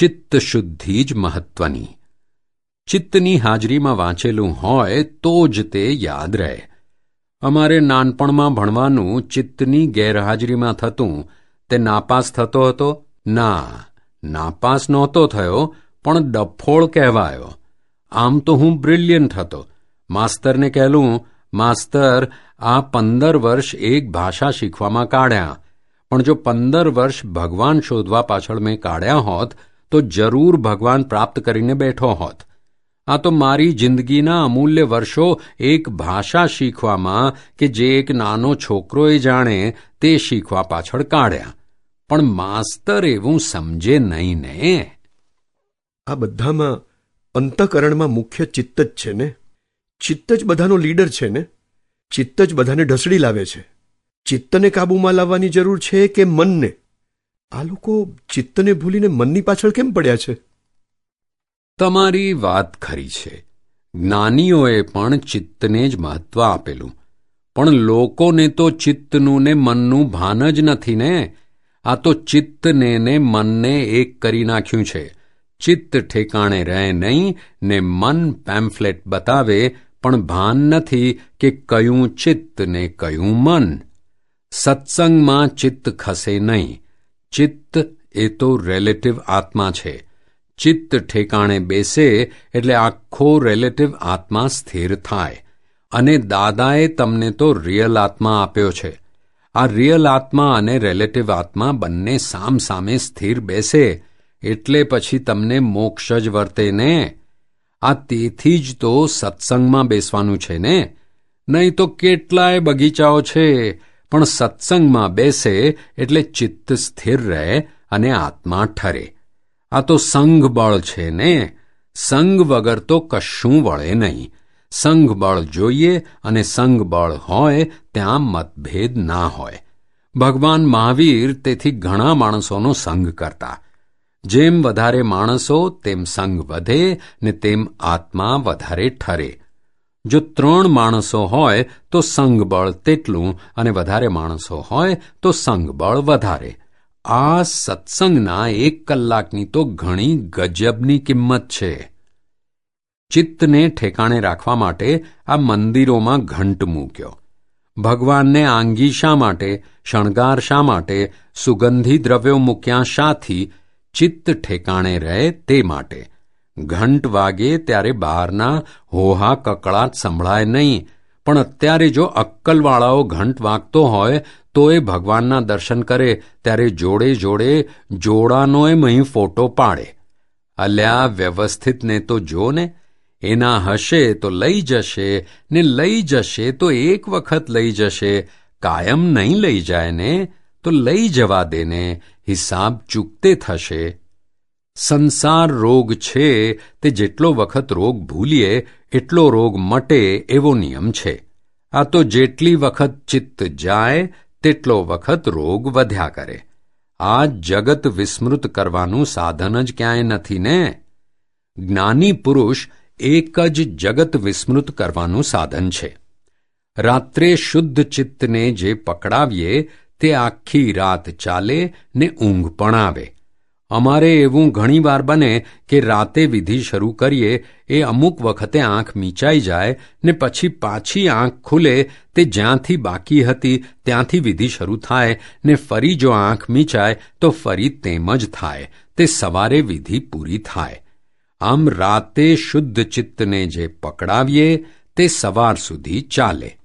ચિત્ત શુદ્ધિ જ મહત્વની. ચિત્તની હાજરીમાં વાંચેલું હોય તો જ તે યાદ રહે. અમારે નાનપણમાં ભણવાનું ચિત્તની ગેરહાજરીમાં થતું, તે નાપાસ થતો હતો? ના, નાપાસ નહોતો થયો, પણ ડફોળ કહેવાયો. આમ તો હું બ્રિલિયન્ટ હતો માસ્તરને કહેલું, માસ્તર, આ પંદર વર્ષ એક ભાષા શીખવામાં કાઢ્યા. પણ જો પંદર વર્ષ ભગવાન શોધવા પાછળ મેં કાઢ્યા હોત તો જરૂર ભગવાન પ્રાપ્ત કરીને બેઠો હોત. આ તો મારી જિંદગીના અમૂલ્ય વર્ષો એક ભાષા શીખવામાં કે જે એક નાનો છોકરોએ જાણે તે શીખવા પાછળ કાઢ્યા. પણ માસ્તર એવું સમજે નહીં ને. આ બધામાં અંતકરણમાં મુખ્ય ચિત્ત જ છે ને? ચિત્ત જ બધાનો લીડર છે ને? ચિત્ત જ બધાને ઢસડી લાવે છે. ચિત્તને કાબૂમાં લાવવાની જરૂર છે કે મનને? આ લોકો ચિત્તને ભૂલીને મનની પાછળ કેમ પડ્યા છે? તમારી વાત ખરી છે. જ્ઞાનીઓએ પણ ચિત્તને જ મહત્વ આપેલું. પણ લોકોને તો ચિત્તનું ને મનનું ભાન જ નથી ને? આ તો ચિત્તને ને મનને એક કરી નાખ્યું છે. ચિત્ત ઠેકાણે રહે નહીં ને મન પેમ્ફલેટ બતાવે, પણ ભાન નથી કે કયું ચિત્ત ને કયું મન. સત્સંગમાં ચિત્ત ખસે નહીં. ચિત્ત એ તો રિલેટિવ આત્મા છે. ચિત્ત ઠેકાણે બેસે એટલે આખો રિલેટિવ આત્મા સ્થિર થાય. અને દાદાએ તમને તો રિયલ આત્મા આપ્યો છે. આ રિયલ આત્મા અને રિલેટિવ આત્મા બંને સામ સામે સ્થિર બેસે એટલે પછી તમને મોક્ષ જ વર્તે ને. આ તેથી જ તો સત્સંગમાં બેસવાનું છે ને. નહીં તો કેટલાય બગીચાઓ છે પણ સત્સંગમાં બેસે એટલે ચિત્ત સ્થિર રહે અને આત્મા ઠરે. આ તો સંઘ બળ છે ને? સંઘ વગર તો કશું વળે નહીં. સંઘ બળ જોઈએ અને સંઘ બળ હોય ત્યાં મતભેદ ના હોય. ભગવાન મહાવીર તેથી ઘણા માણસોનો સંઘ કરતા. જેમ વધારે માણસો, તેમ સંઘ વધે ને તેમ આત્મા વધારે ઠરે. જો ત્રણ માણસો હોય, તો સંઘબળ તેટલું અને વધારે માણસો હોય, તો સંઘબળ વધારે. આ સત્સંગના એક કલાકની તો ઘણી ગજબની કિંમત છે. ચિત્તને ઠેકાણે રાખવા માટે આ મંદિરોમાં ઘંટ મૂક્યો. ભગવાનને આંગી શા માટે, શણગાર શા માટે, સુગંધી દ્રવ્યો મૂક્યા શાથી ચિત્ત ઠેકાણે રહે તે માટે. ઘંટ વાગે ત્યારે બહારના હોહા કકળાટ સંભળાય નહીં. પણ અત્યારે જો અક્કલવાળાઓ ઘંટ વાગતો હોય, તો એ ભગવાનના દર્શન કરે, ત્યારે જોડે જોડે જોડાનોય મહી ફોટો પાડે. અલ્યા વ્યવસ્થિતને તો જો ને. એના હશે તો લઈ જશે, ને લઈ જશે તો એક વખત લઈ જશે. કાયમ નહીં લઈ જાય ને, તો લઈ જવા દેને હિસાબ ચૂકતે થશે. સંસાર રોગ છે તે જેટલો વખત રોગ ભૂલીએ, એટલો રોગ મટે એવો નિયમ છે. આ તો જેટલી વખત ચિત્ત જાય, તેટલો વખત રોગ વધ્યા કરે. આ જગત વિસ્મૃત કરવાનું સાધન જ ક્યાંય નથી ને? જ્ઞાની પુરુષ એક જ જગત વિસ્મૃત કરવાનું સાધન છે. રાત્રે શુદ્ધ ચિત્તને જે પકડાવીએ, તે આખી રાત ચાલે ને ઊંઘ પણ આવે. અમારે એવું ઘણીવાર બને કે રાતે વિધિ શરૂ કરીએ, એ અમુક વખતે આંખ મીચાઈ જાય ને પછી પાછી આંખ ખુલે, તે જ્યાંથી બાકી હતી ત્યાંથી વિધિ શરૂ થાય ને ફરી જો આંખ મીચાય તો ફરી તેમ જ થાય, તે સવારે વિધિ પૂરી થાય. આમ રાતે શુદ્ધ ચિત્તને જે પકડાવીએ, તે સવાર સુધી ચાલે.